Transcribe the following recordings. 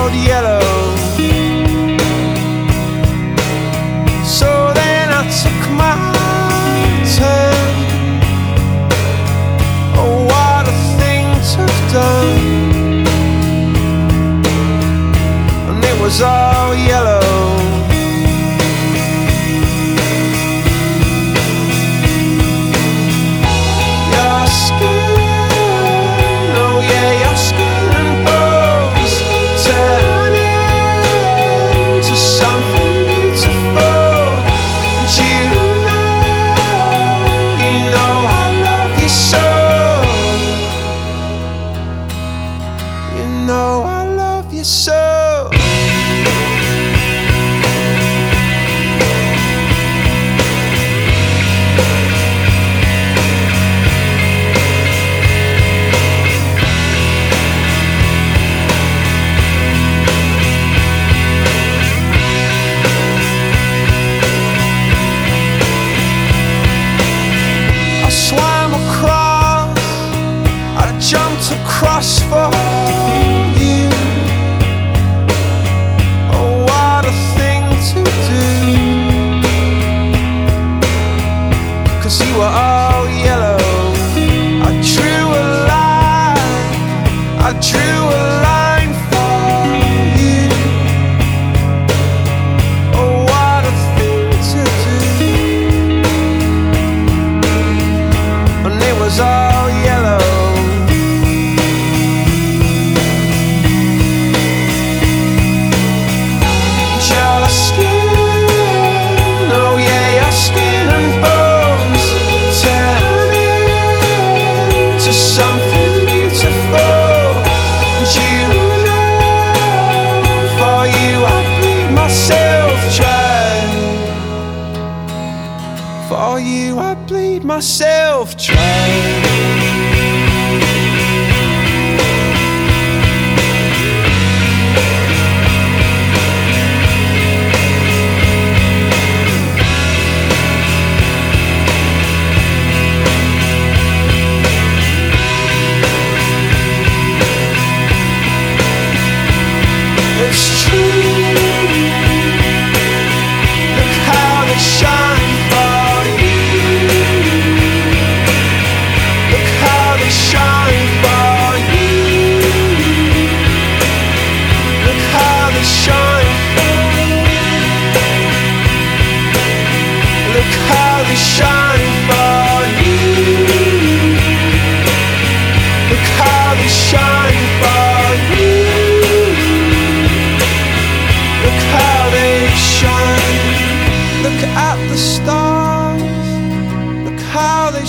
loud yellow. So then I took my turn. Oh, what a thing to have done! And it was all. you so myself try.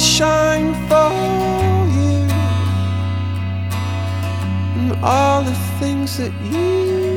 shine for you and all the things that you